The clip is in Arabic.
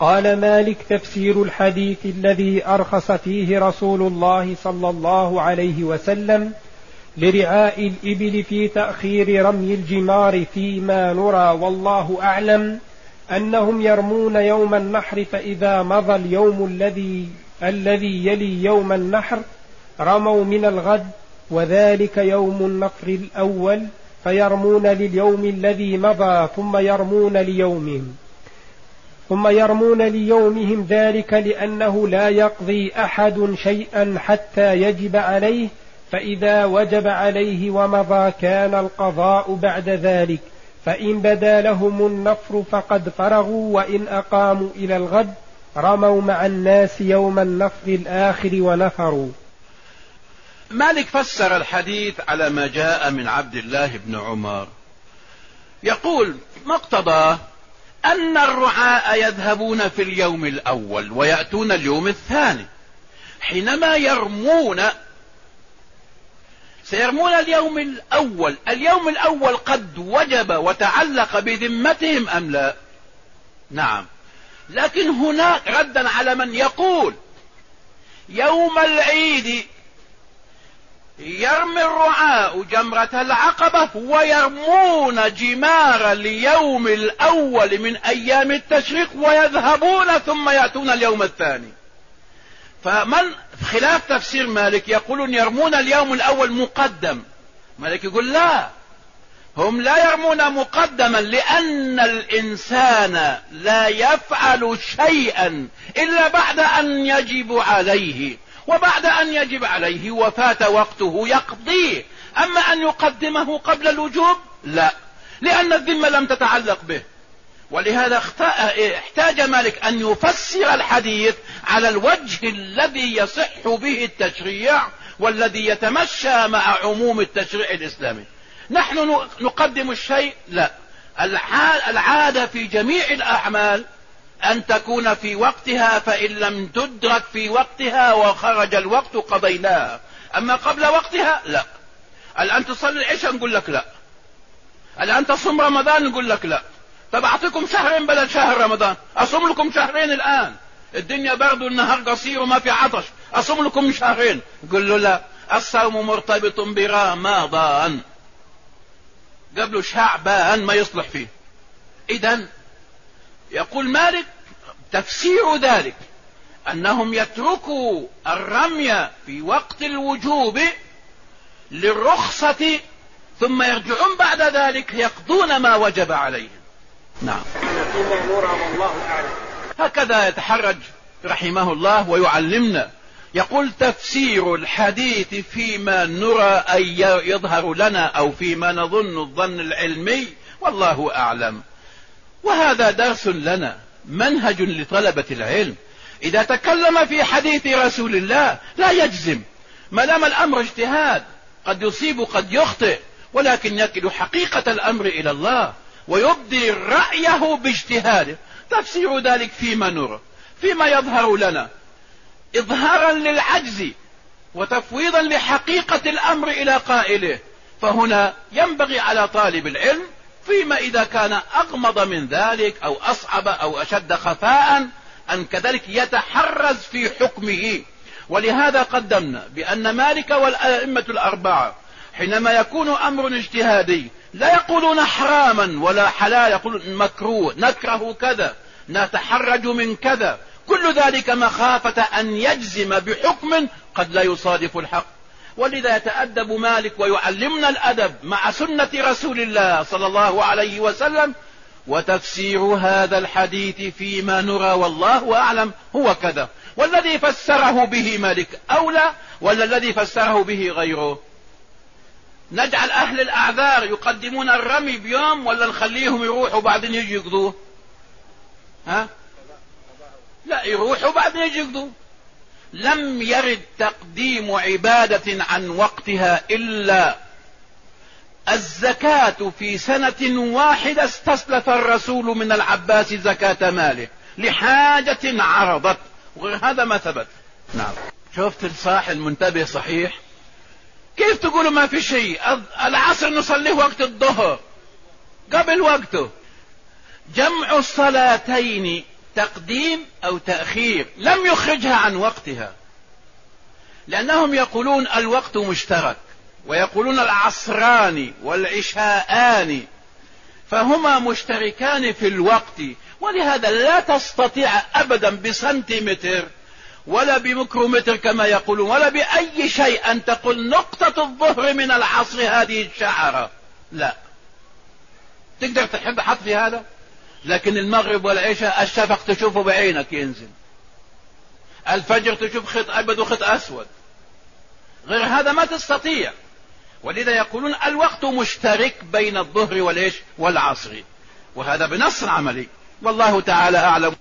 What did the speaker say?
قال مالك تفسير الحديث الذي أرخص فيه رسول الله صلى الله عليه وسلم لرعاء الإبل في تأخير رمي الجمار فيما نرى والله أعلم أنهم يرمون يوم النحر فإذا مضى اليوم الذي الذي يلي يوم النحر رموا من الغد وذلك يوم النفر الأول فيرمون لليوم الذي مضى ثم يرمون ليومهم ثم يرمون ليومهم ذلك لأنه لا يقضي أحد شيئا حتى يجب عليه فإذا وجب عليه ومضى كان القضاء بعد ذلك. فإن بدا لهم النفر فقد فرغوا وإن أقاموا إلى الغد رموا مع الناس يوم النفر الآخر ونفروا. مالك فسر الحديث على ما جاء من عبد الله بن عمر. يقول مقتضاه أن الرعاء يذهبون في اليوم الأول ويأتون اليوم الثاني. حينما يرمون سيرمون اليوم الأول. اليوم الأول قد وجب وتعلق بذمتهم أم لا؟ نعم. لكن هناك ردا على من يقول يوم العيد يرمي الرعاء جمرة العقبة ويرمون جمار اليوم الأول من أيام التشريق ويذهبون ثم يأتون اليوم الثاني. فمن خلاف تفسير مالك يقولون يرمون اليوم الأول مقدم. مالك يقول لا. هم لا يرمون مقدما لأن الإنسان لا يفعل شيئا إلا بعد أن يجب عليه. وبعد أن يجب عليه وفات وقته يقضيه. أما أن يقدمه قبل الوجوب؟ لا. لأن الذمة لم تتعلق به. ولهذا احتاج مالك أن يفسر الحديث على الوجه الذي يصح به التشريع والذي يتمشى مع عموم التشريع الإسلامي. نحن نقدم الشيء؟ لا. العادة في جميع الأعمال أن تكون في وقتها فإن لم تدرك في وقتها وخرج الوقت قضيناها أما قبل وقتها؟ لا. الآن تصلي العشاء نقول لك لا. الآن تصوم رمضان نقول لك لا. طب أعطيكم شهرين بدل شهر رمضان. أصوم لكم شهرين الآن. الدنيا برد والنهار قصير وما في عطش. أصوم لكم شهرين. قل له لا. الصوم مرتبط برمضان. قبل شعبان ما يصلح فيه. إذا يقول مالك تفسير ذلك أنهم يتركوا الرمي في وقت الوجوب للرخصة ثم يرجعون بعد ذلك يقضون ما وجب عليهم. نعم. والله أعلم هكذا يتحرج رحمه الله ويعلمنا. يقول تفسير الحديث فيما نرى أن يظهر لنا أو فيما نظن الظن العلمي والله أعلم. وهذا درس لنا منهج لطلبة العلم. إذا تكلم في حديث رسول الله لا يجزم. ما دام الأمر اجتهاد قد يصيب قد يخطئ ولكن يكل حقيقة الأمر إلى الله ويبدي رأيه باجتهاده. تفسير ذلك فيما نرى فيما يظهر لنا. إظهارا للعجز وتفويضا لحقيقة الأمر إلى قائله. فهنا ينبغي على طالب العلم فيما إذا كان أغمض من ذلك أو أصعب أو أشد خفاء أن كذلك يتحرز في حكمه. ولهذا قدمنا بأن مالك والأئمة الأربعة حينما يكون أمر اجتهادي لا يقولون حراما ولا حلال يقولون مكروه نكره كذا نتحرج من كذا. كل ذلك مخافة أن يجزم بحكم قد لا يصادف الحق. ولذا يتأدب مالك ويعلمنا الأدب مع سنة رسول الله صلى الله عليه وسلم وتفسير هذا الحديث فيما نرى والله أعلم هو كذا. والذي فسره به مالك أولى ولا الذي فسره به غيره؟ نجعل أهل الأعذار يقدمون الرمي بيوم ولا نخليهم يروحوا بعدين يجي يقضوه؟ ها؟ لا يروحوا بعدين يجي يقضوه. لم يرد تقديم عبادة عن وقتها إلا الزكاة في سنة واحدة استسلف الرسول من العباس زكاة ماله لحاجة عرضت. وهذا ما ثبت. نعم. شفت الصاح المنتبه صحيح؟ كيف تقولوا ما في شيء؟ العصر نصليه وقت الظهر. قبل وقته. جمع الصلاتين تقديم أو تأخير لم يخرجها عن وقتها. لأنهم يقولون الوقت مشترك ويقولون العصران والعشاءان فهما مشتركان في الوقت. ولهذا لا تستطيع أبدا بسنتيمتر ولا بميكرومتر كما يقولون ولا بأي شيء أن تقول نقطة الظهر من العصر هذه الشعرة. لا. تقدر تحب حط في هذا؟ لكن المغرب والعشاء الشفق تشوفه بعينك ينزل. الفجر تشوف خط أبيض وخط أسود. غير هذا ما تستطيع. ولذا يقولون الوقت مشترك بين الظهر والعصر. وهذا بنص عملي. والله تعالى أعلم.